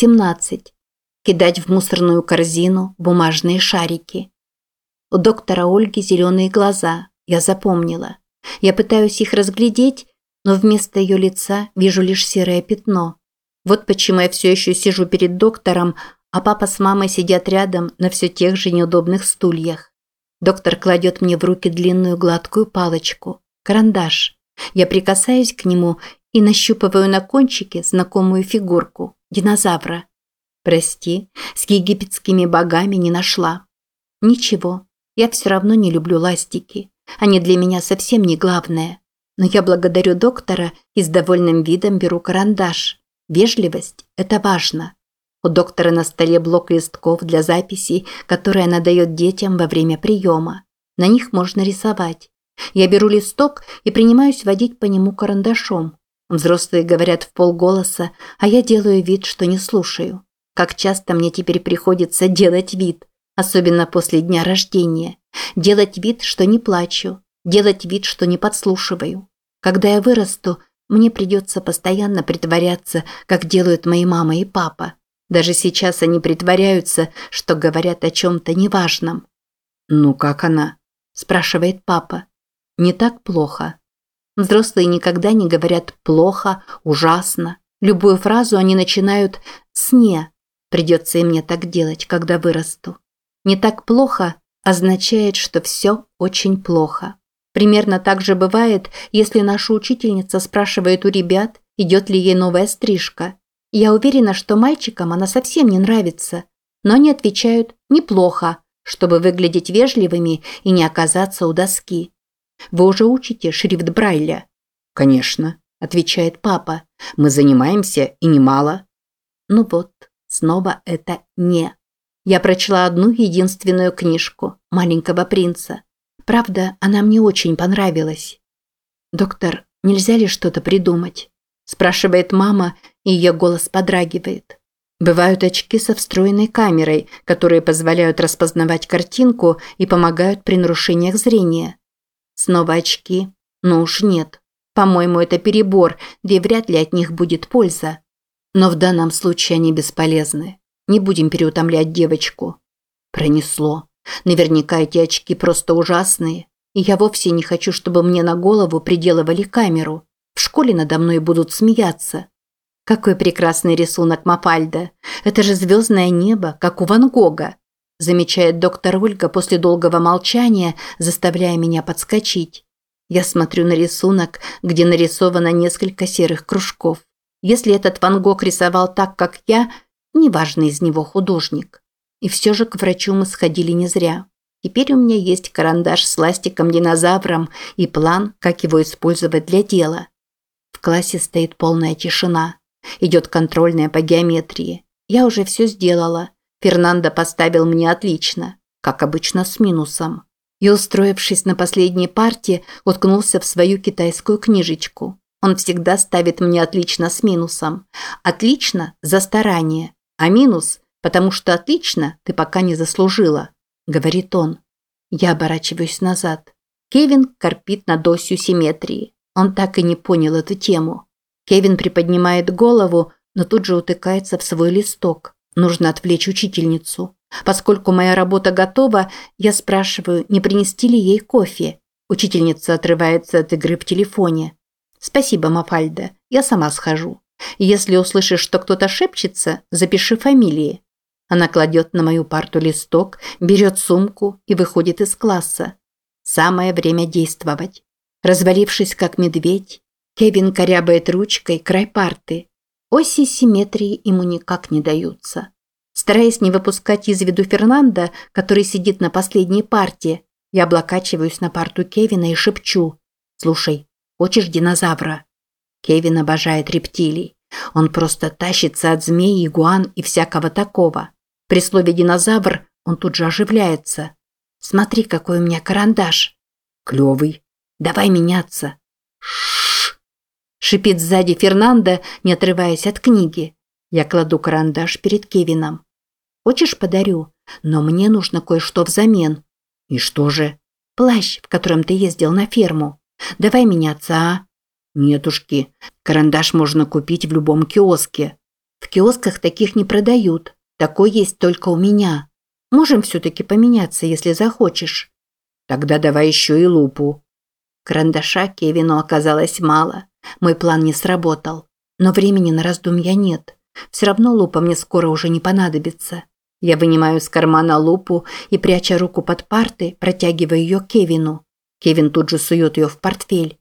17. Кидать в мусорную корзину бумажные шарики. У доктора Ольги зеленые глаза, я запомнила. Я пытаюсь их разглядеть, но вместо ее лица вижу лишь серое пятно. Вот почему я все еще сижу перед доктором, а папа с мамой сидят рядом на все тех же неудобных стульях. Доктор кладет мне в руки длинную гладкую палочку, карандаш. Я прикасаюсь к нему и нащупываю на кончике знакомую фигурку – динозавра. Прости, с египетскими богами не нашла. Ничего, я все равно не люблю ластики. Они для меня совсем не главное. Но я благодарю доктора и с довольным видом беру карандаш. Вежливость – это важно. У доктора на столе блок листков для записей, которые она дает детям во время приема. На них можно рисовать. Я беру листок и принимаюсь водить по нему карандашом. Взрослые говорят в полголоса, а я делаю вид, что не слушаю. Как часто мне теперь приходится делать вид, особенно после дня рождения. Делать вид, что не плачу. Делать вид, что не подслушиваю. Когда я вырасту, мне придется постоянно притворяться, как делают мои мама и папа. Даже сейчас они притворяются, что говорят о чем-то неважном. «Ну как она?» – спрашивает папа. «Не так плохо». Взрослые никогда не говорят «плохо», «ужасно». Любую фразу они начинают с «не». Придется и мне так делать, когда вырасту. «Не так плохо» означает, что все очень плохо. Примерно так же бывает, если наша учительница спрашивает у ребят, идет ли ей новая стрижка. Я уверена, что мальчикам она совсем не нравится, но они отвечают «неплохо», чтобы выглядеть вежливыми и не оказаться у доски. Вы уже учите шрифт Брайля? Конечно, отвечает папа. Мы занимаемся и немало. Ну вот, снова это «не». Я прочла одну единственную книжку «Маленького принца». Правда, она мне очень понравилась. «Доктор, нельзя ли что-то придумать?» спрашивает мама, и ее голос подрагивает. Бывают очки со встроенной камерой, которые позволяют распознавать картинку и помогают при нарушениях зрения. Снова очки? Ну уж нет. По-моему, это перебор, да и вряд ли от них будет польза. Но в данном случае они бесполезны. Не будем переутомлять девочку. Пронесло. Наверняка эти очки просто ужасные. И я вовсе не хочу, чтобы мне на голову приделывали камеру. В школе надо мной будут смеяться. Какой прекрасный рисунок Мафальда. Это же звездное небо, как у Ван Гога замечает доктор Ольга после долгого молчания, заставляя меня подскочить. Я смотрю на рисунок, где нарисовано несколько серых кружков. Если этот Ван Гог рисовал так, как я, неважно из него художник. И все же к врачу мы сходили не зря. Теперь у меня есть карандаш с ластиком-динозавром и план, как его использовать для дела. В классе стоит полная тишина. Идет контрольная по геометрии. Я уже все сделала. Фернандо поставил мне отлично, как обычно с минусом. И, устроившись на последней партии, уткнулся в свою китайскую книжечку. Он всегда ставит мне отлично с минусом. Отлично за старание, а минус, потому что отлично ты пока не заслужила, говорит он. Я оборачиваюсь назад. Кевин корпит над осью симметрии. Он так и не понял эту тему. Кевин приподнимает голову, но тут же утыкается в свой листок. Нужно отвлечь учительницу. Поскольку моя работа готова, я спрашиваю, не принести ли ей кофе. Учительница отрывается от игры в телефоне. «Спасибо, Мафальда, я сама схожу. Если услышишь, что кто-то шепчется, запиши фамилии». Она кладет на мою парту листок, берет сумку и выходит из класса. Самое время действовать. Развалившись как медведь, Кевин корябает ручкой край парты, Оси симметрии ему никак не даются. Стараясь не выпускать из виду Фернанда, который сидит на последней парте, я облокачиваюсь на парту Кевина и шепчу. «Слушай, хочешь динозавра?» Кевин обожает рептилий. Он просто тащится от змей, игуан и всякого такого. При слове «динозавр» он тут же оживляется. «Смотри, какой у меня карандаш!» «Клевый!» «Давай меняться!» Шипит сзади Фернандо, не отрываясь от книги. Я кладу карандаш перед Кевином. Хочешь, подарю? Но мне нужно кое-что взамен. И что же? Плащ, в котором ты ездил на ферму. Давай меняться, а? Нетушки. Карандаш можно купить в любом киоске. В киосках таких не продают. Такой есть только у меня. Можем все-таки поменяться, если захочешь. Тогда давай еще и лупу. Карандаша Кевину оказалось мало. Мой план не сработал. Но времени на раздумья нет. Все равно лупа мне скоро уже не понадобится. Я вынимаю из кармана лупу и, пряча руку под парты, протягиваю ее Кевину. Кевин тут же сует ее в портфель.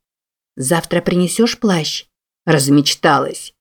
«Завтра принесешь плащ?» Размечталась.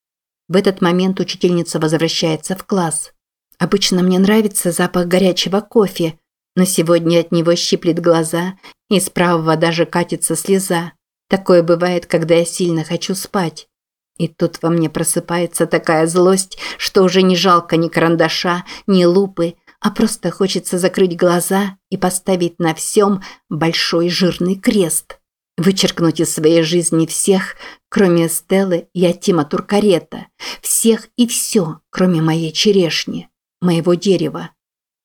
В этот момент учительница возвращается в класс. Обычно мне нравится запах горячего кофе, но сегодня от него щиплет глаза, и с правого даже катится слеза. Такое бывает, когда я сильно хочу спать. И тут во мне просыпается такая злость, что уже не жалко ни карандаша, ни лупы, а просто хочется закрыть глаза и поставить на всем большой жирный крест. Вычеркнуть из своей жизни всех, кроме Стеллы и Атима Туркарета. Всех и все, кроме моей черешни, моего дерева.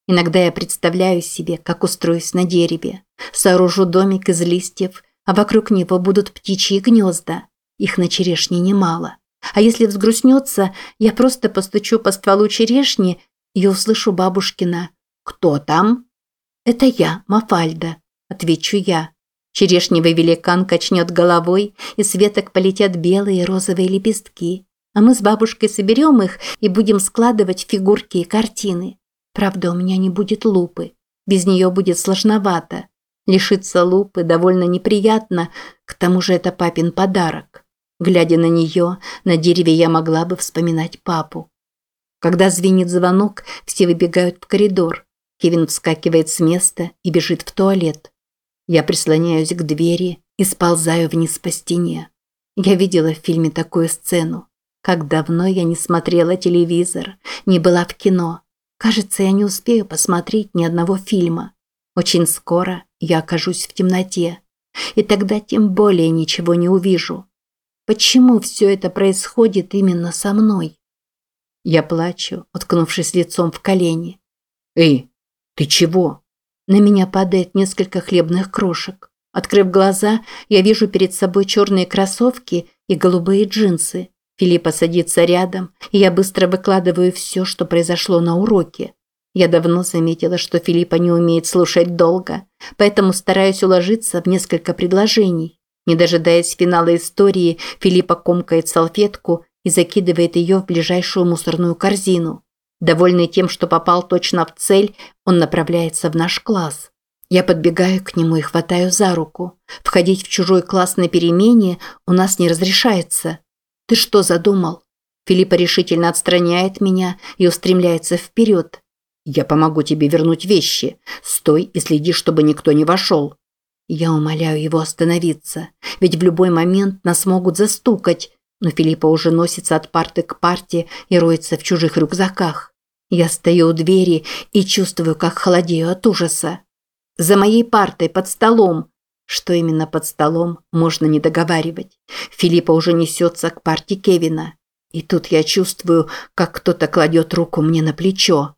Иногда я представляю себе, как устроюсь на дереве. Сооружу домик из листьев, а вокруг него будут птичьи гнезда. Их на черешне немало. А если взгрустнется, я просто постучу по стволу черешни и услышу бабушкина «Кто там?» «Это я, Мафальда», – отвечу я. Черешневый великан качнет головой, и с веток полетят белые и розовые лепестки. А мы с бабушкой соберем их и будем складывать фигурки и картины. Правда, у меня не будет лупы. Без нее будет сложновато. Лишиться лупы довольно неприятно, к тому же это папин подарок. Глядя на нее, на дереве я могла бы вспоминать папу. Когда звенит звонок, все выбегают в коридор. Кевин вскакивает с места и бежит в туалет. Я прислоняюсь к двери и сползаю вниз по стене. Я видела в фильме такую сцену. Как давно я не смотрела телевизор, не была в кино. Кажется, я не успею посмотреть ни одного фильма. Очень скоро я окажусь в темноте. И тогда тем более ничего не увижу. Почему все это происходит именно со мной? Я плачу, уткнувшись лицом в колени. «Эй, ты чего?» На меня падает несколько хлебных крошек. Открыв глаза, я вижу перед собой черные кроссовки и голубые джинсы. Филиппа садится рядом, и я быстро выкладываю все, что произошло на уроке. Я давно заметила, что Филиппа не умеет слушать долго, поэтому стараюсь уложиться в несколько предложений. Не дожидаясь финала истории, Филиппа комкает салфетку и закидывает ее в ближайшую мусорную корзину. Довольный тем, что попал точно в цель, он направляется в наш класс. Я подбегаю к нему и хватаю за руку. Входить в чужой класс на перемене у нас не разрешается. «Ты что задумал?» Филиппа решительно отстраняет меня и устремляется вперед. Я помогу тебе вернуть вещи. Стой и следи, чтобы никто не вошел. Я умоляю его остановиться, ведь в любой момент нас могут застукать, но Филиппа уже носится от парты к парте и роется в чужих рюкзаках. Я стою у двери и чувствую, как холодею от ужаса. За моей партой, под столом. Что именно под столом, можно не договаривать. Филиппа уже несется к парте Кевина. И тут я чувствую, как кто-то кладет руку мне на плечо.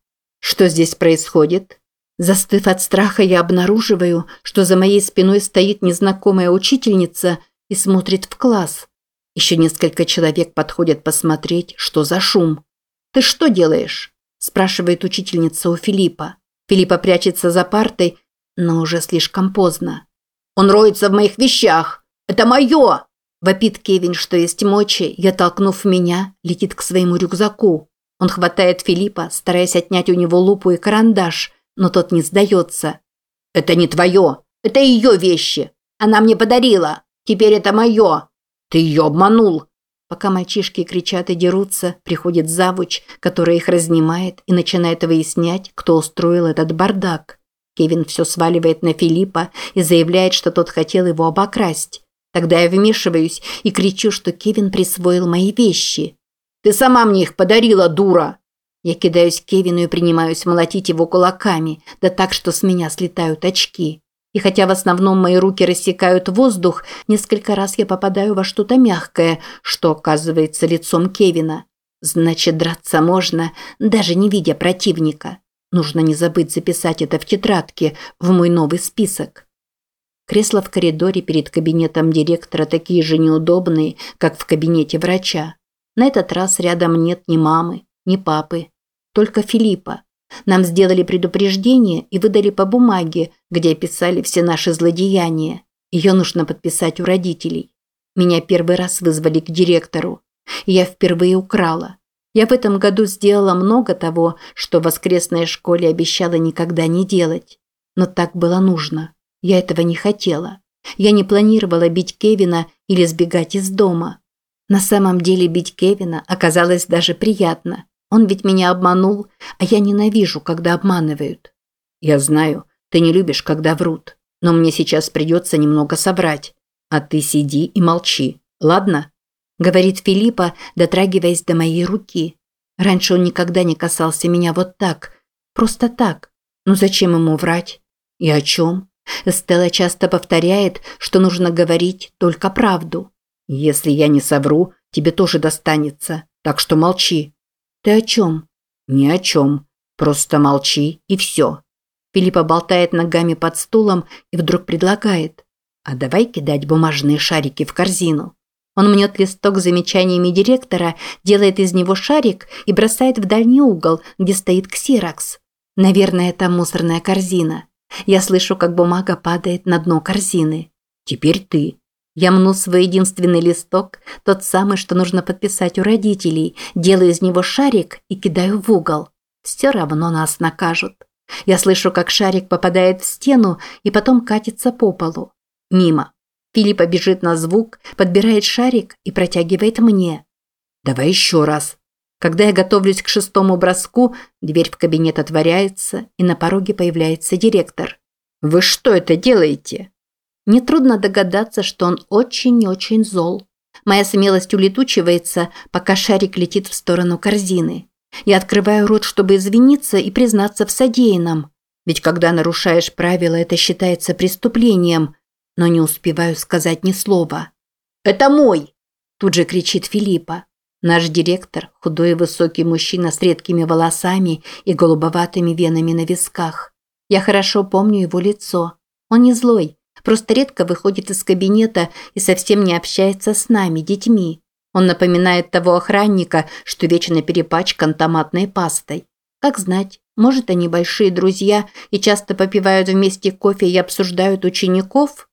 Что здесь происходит? Застыв от страха, я обнаруживаю, что за моей спиной стоит незнакомая учительница и смотрит в класс. Еще несколько человек подходят посмотреть, что за шум. «Ты что делаешь?» – спрашивает учительница у Филиппа. Филиппа прячется за партой, но уже слишком поздно. «Он роется в моих вещах! Это мое!» Вопит Кевин, что есть мочи, я, толкнув меня, летит к своему рюкзаку. Он хватает Филиппа, стараясь отнять у него лупу и карандаш, но тот не сдается. «Это не твое! Это ее вещи! Она мне подарила! Теперь это мое! Ты ее обманул!» Пока мальчишки кричат и дерутся, приходит завуч, который их разнимает и начинает выяснять, кто устроил этот бардак. Кевин все сваливает на Филиппа и заявляет, что тот хотел его обокрасть. Тогда я вмешиваюсь и кричу, что Кевин присвоил мои вещи. Ты сама мне их подарила, дура!» Я кидаюсь к Кевину и принимаюсь молотить его кулаками, да так, что с меня слетают очки. И хотя в основном мои руки рассекают воздух, несколько раз я попадаю во что-то мягкое, что оказывается лицом Кевина. Значит, драться можно, даже не видя противника. Нужно не забыть записать это в тетрадке, в мой новый список. Кресла в коридоре перед кабинетом директора такие же неудобные, как в кабинете врача. На этот раз рядом нет ни мамы, ни папы, только Филиппа. Нам сделали предупреждение и выдали по бумаге, где описали все наши злодеяния. Ее нужно подписать у родителей. Меня первый раз вызвали к директору. И я впервые украла. Я в этом году сделала много того, что в воскресной школе обещала никогда не делать. Но так было нужно. Я этого не хотела. Я не планировала бить Кевина или сбегать из дома. На самом деле бить Кевина оказалось даже приятно. Он ведь меня обманул, а я ненавижу, когда обманывают. Я знаю, ты не любишь, когда врут, но мне сейчас придется немного соврать. А ты сиди и молчи, ладно? Говорит Филиппа, дотрагиваясь до моей руки. Раньше он никогда не касался меня вот так, просто так. Ну зачем ему врать? И о чем? Стелла часто повторяет, что нужно говорить только правду. Если я не совру, тебе тоже достанется, так что молчи. Ты о чем? Ни о чем. Просто молчи и все. Филиппа болтает ногами под стулом и вдруг предлагает. А давай кидать бумажные шарики в корзину. Он мнет листок с замечаниями директора, делает из него шарик и бросает в дальний угол, где стоит ксерокс. Наверное, это мусорная корзина. Я слышу, как бумага падает на дно корзины. Теперь ты. Я мну свой единственный листок, тот самый, что нужно подписать у родителей, делаю из него шарик и кидаю в угол. Все равно нас накажут. Я слышу, как шарик попадает в стену и потом катится по полу. Мимо. Филиппа бежит на звук, подбирает шарик и протягивает мне. «Давай еще раз». Когда я готовлюсь к шестому броску, дверь в кабинет отворяется, и на пороге появляется директор. «Вы что это делаете?» Нетрудно догадаться, что он очень-очень зол. Моя смелость улетучивается, пока шарик летит в сторону корзины. Я открываю рот, чтобы извиниться и признаться в содеянном. Ведь когда нарушаешь правила, это считается преступлением. Но не успеваю сказать ни слова. «Это мой!» Тут же кричит Филиппа. Наш директор – худой и высокий мужчина с редкими волосами и голубоватыми венами на висках. Я хорошо помню его лицо. Он не злой, Просто редко выходит из кабинета и совсем не общается с нами, детьми. Он напоминает того охранника, что вечно перепачкан томатной пастой. Как знать, может, они большие друзья и часто попивают вместе кофе и обсуждают учеников?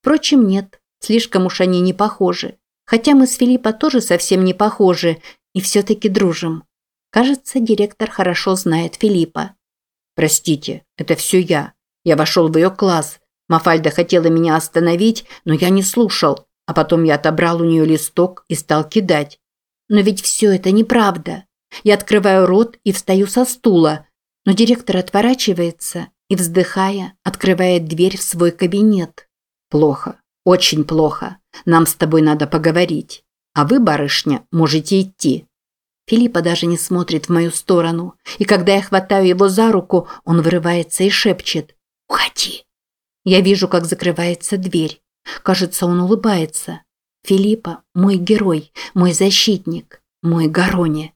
Впрочем, нет, слишком уж они не похожи. Хотя мы с Филиппа тоже совсем не похожи и все-таки дружим. Кажется, директор хорошо знает Филиппа. «Простите, это все я. Я вошел в ее класс. Мафальда хотела меня остановить, но я не слушал, а потом я отобрал у нее листок и стал кидать. Но ведь все это неправда. Я открываю рот и встаю со стула, но директор отворачивается и, вздыхая, открывает дверь в свой кабинет. Плохо, очень плохо. Нам с тобой надо поговорить. А вы, барышня, можете идти. Филиппа даже не смотрит в мою сторону, и когда я хватаю его за руку, он вырывается и шепчет «Уходи». Я вижу, как закрывается дверь. Кажется, он улыбается. Филиппа – мой герой, мой защитник, мой Гарони.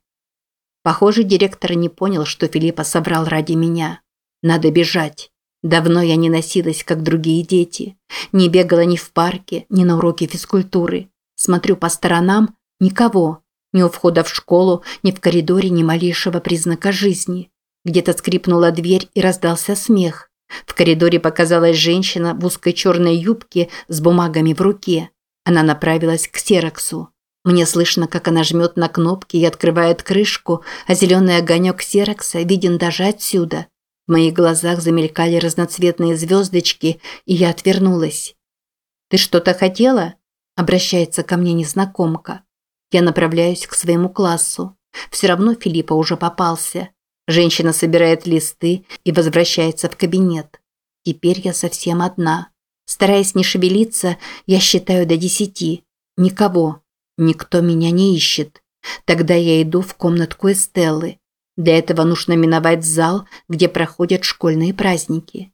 Похоже, директор не понял, что Филиппа собрал ради меня. Надо бежать. Давно я не носилась, как другие дети. Не бегала ни в парке, ни на уроке физкультуры. Смотрю по сторонам – никого. Ни у входа в школу, ни в коридоре ни малейшего признака жизни. Где-то скрипнула дверь и раздался смех. В коридоре показалась женщина в узкой черной юбке с бумагами в руке. Она направилась к Сероксу. Мне слышно, как она жмет на кнопки и открывает крышку, а зеленый огонек Серокса виден даже отсюда. В моих глазах замелькали разноцветные звездочки, и я отвернулась. «Ты что-то хотела?» – обращается ко мне незнакомка. Я направляюсь к своему классу. Все равно Филиппа уже попался. Женщина собирает листы и возвращается в кабинет. Теперь я совсем одна. Стараясь не шевелиться, я считаю до десяти. Никого. Никто меня не ищет. Тогда я иду в комнатку Эстеллы. Для этого нужно миновать зал, где проходят школьные праздники.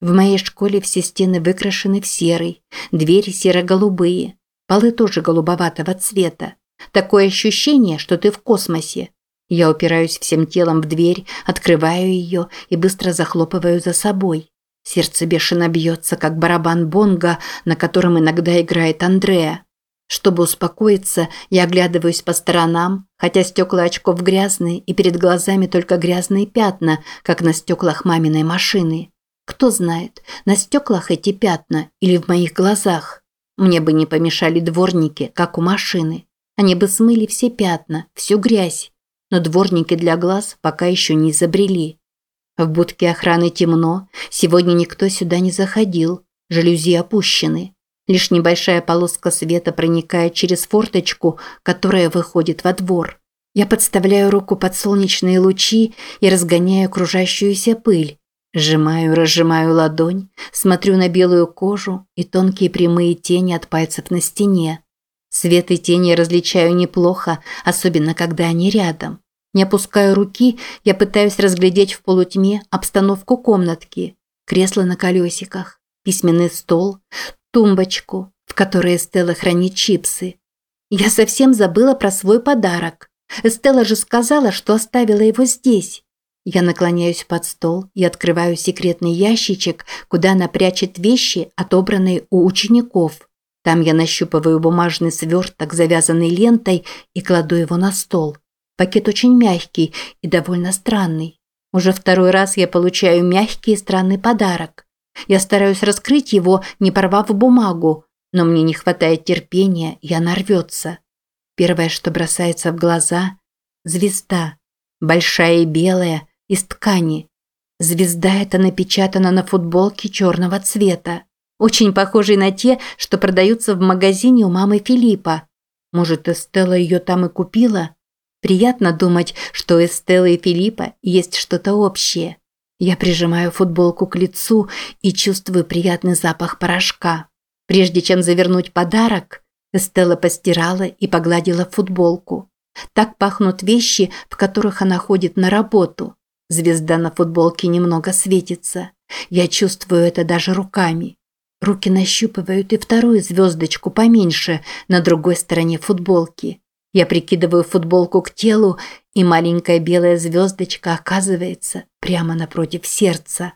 В моей школе все стены выкрашены в серый, двери серо-голубые, полы тоже голубоватого цвета. Такое ощущение, что ты в космосе. Я упираюсь всем телом в дверь, открываю ее и быстро захлопываю за собой. Сердце бешено бьется, как барабан бонга, на котором иногда играет Андреа. Чтобы успокоиться, я оглядываюсь по сторонам, хотя стекла очков грязные и перед глазами только грязные пятна, как на стеклах маминой машины. Кто знает, на стеклах эти пятна или в моих глазах. Мне бы не помешали дворники, как у машины. Они бы смыли все пятна, всю грязь. Но дворники для глаз пока еще не изобрели. В будке охраны темно, сегодня никто сюда не заходил, жалюзи опущены. Лишь небольшая полоска света проникает через форточку, которая выходит во двор. Я подставляю руку под солнечные лучи и разгоняю окружающуюся пыль. Сжимаю, разжимаю ладонь, смотрю на белую кожу и тонкие прямые тени от пальцев на стене. Свет и тени различаю неплохо, особенно когда они рядом. Не опускаю руки, я пытаюсь разглядеть в полутьме обстановку комнатки. Кресло на колесиках, письменный стол, тумбочку, в которой Эстелла хранит чипсы. Я совсем забыла про свой подарок. Эстелла же сказала, что оставила его здесь. Я наклоняюсь под стол и открываю секретный ящичек, куда она прячет вещи, отобранные у учеников. Там я нащупываю бумажный сверток, завязанный лентой, и кладу его на стол. Пакет очень мягкий и довольно странный. Уже второй раз я получаю мягкий и странный подарок. Я стараюсь раскрыть его, не порвав бумагу, но мне не хватает терпения, и она рвется. Первое, что бросается в глаза – звезда. Большая и белая, из ткани. Звезда эта напечатана на футболке черного цвета. Очень похожей на те, что продаются в магазине у мамы Филиппа. Может, Эстелла ее там и купила? Приятно думать, что у Эстеллы и Филиппа есть что-то общее. Я прижимаю футболку к лицу и чувствую приятный запах порошка. Прежде чем завернуть подарок, Эстелла постирала и погладила футболку. Так пахнут вещи, в которых она ходит на работу. Звезда на футболке немного светится. Я чувствую это даже руками. Руки нащупывают и вторую звездочку поменьше на другой стороне футболки. Я прикидываю футболку к телу, и маленькая белая звездочка оказывается прямо напротив сердца.